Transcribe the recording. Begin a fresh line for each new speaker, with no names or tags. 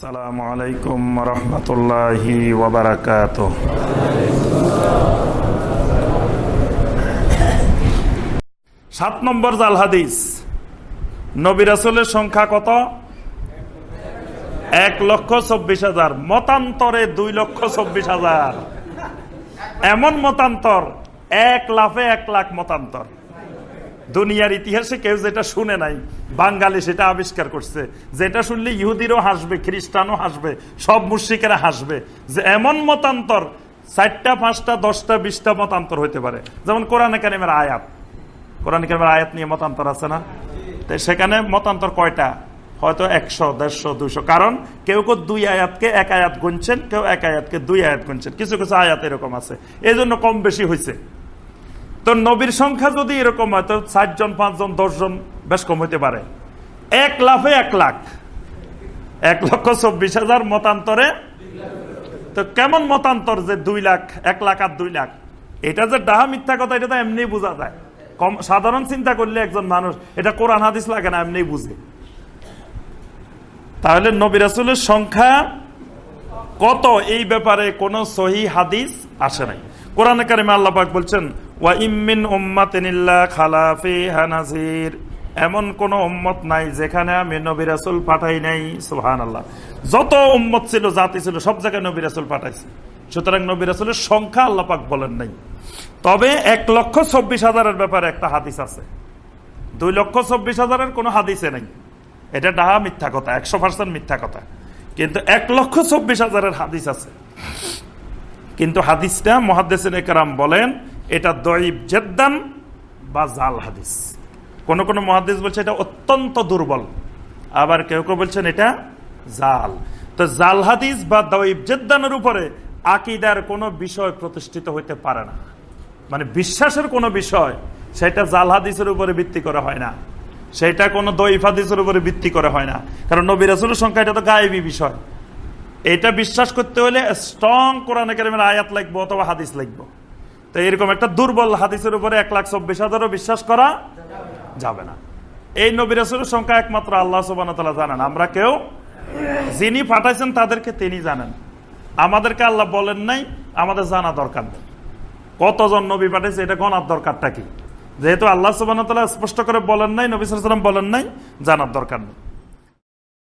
আসসালামু রহমতুল্লাহি সাত নম্বর জাল হাদিস। নবী সংখ্যা কত? এক লক্ষ চব্বিশ হাজার। মতান্তরে দুই লক্ষ চব্বিশ হাজার। এমন মতান্তর, এক লাফে এক লাখ মতান্তর। দুনিয়ার ইতিহাসে কেউ যেটা শুনে নাই, বাঙালি সেটা আবিষ্কার করছে। যেটা শুনলে ইহুদিরও হাসবে, খ্রিস্টানও হাসবে, সব মুর্শিকেরা হাসবে। যে এমন মতান্তর, চারটা, পাঁচটা, দশটা, বিশটা মতান্তর হইতে পারে। যেমন কোরআন একাডেমের আয়াত। কোরআন একাডেমের আয়াত নিয়ে মতান্তর আছে না? তো সেখানে মতান্তর কয়টা? হয়তো একশো, দেড়শো, দুইশো। কারণ কেউ কেউ দুই আয়াতকে এক আয়াত গুনছেন, কেউ এক আয়াতকে দুই আয়াত গুনছেন। কিছু কিছু আয়াত এরকম আছে। এই জন্য কম বেশি হয়েছে তো নবীর সংখ্যা যদি এরকম হয়, তো ষাটজন পাঁচজন, দশজন বেশ কম হইতে পারে। এক লাফে এক লাখ। এক লক্ষ চব্বিশ হাজার মতান্তরে। তো কেমন মতান্তর যে দুই লাখ, এক লাখ আর দুই লাখ? এটা যে ডাহা মিথ্যা কথা, এটা তো এমনি বোঝা যায়। কম, সাধারণ চিন্তা করলে একজন মানুষ, এটা কোরআন হাদিস লাগে না এমনি বুঝে। তাহলে নবী রাসুলের সংখ্যা কত? এই ব্যাপারে কোন সহি হাদিস আসে নাই। কোরআন কারিমে আল্লাপাক বলছেন ওয়া খালাফি এমন কোন উম্মত নাই যেখানে আমি নবী রাসুল পাঠাই নাই সুহান আল্লাহ যত উম্মত ছিল, জাতি ছিল, সব জায়গায় নবী রাসুল পাঠাইছে। সুতরাং নবী রাসুলের সংখ্যা আল্লাপাক বলেন নাই। তবে এক লক্ষ চব্বিশ হাজারের ব্যাপারে একটা হাদিস আছে। দুই লক্ষ চব্বিশ হাজারের কোনো হাদিসে নাই। এটা ডাহা মিথ্যা কথা, একশো পার্সেন্ট মিথ্যা কথা। কিন্তু এক লক্ষ চব্বিশ হাজারের হাদিস আছে। কিন্তু হাদিসটা একরাম বলেন এটা দইব জেদ্দান বা জাল হাদিস। কোন কোন মহাদিস বলছে এটা অত্যন্ত দুর্বল। আবার কেউ কেউ বলছেন এটা জাল। তো জাল হাদিস বা দইব জেদ্দানের উপরে আকিদার কোনো বিষয় প্রতিষ্ঠিত হইতে পারে না। মানে বিশ্বাসের কোনো বিষয় সেটা জাল হাদিসের উপরে ভিত্তি করা হয় না। সেটা কোনো দইফ হাদিসের উপরে ভিত্তি করে হয় না। কারণ নবী রাসুলের সংখ্যা এটা তো গায়েবী বিষয়। এটা বিশ্বাস করতে হলে স্ট্রং কোরআন একাডেমির আয়াত লাগবো অথবা হাদিস লাগবো তো এরকম একটা দুর্বল হাদিসের উপরে এক লাখ চব্বিশ হাজারও বিশ্বাস করা যাবে না। এই নবী রাসুলের সংখ্যা একমাত্র আল্লাহ সুবান জানেন। আমরা কেউ যিনি পাঠাইছেন তাদেরকে তিনি জানেন। আমাদেরকে আল্লাহ বলেন নাই, আমাদের জানা দরকার নেই। কতজন নবী পাঠাইছে এটা গণার দরকারটা কি? যেহেতু আল্লাহ সুবান স্পষ্ট করে বলেন নাই, নবী সাল্লাম বলেন নাই, জানার দরকার নেই।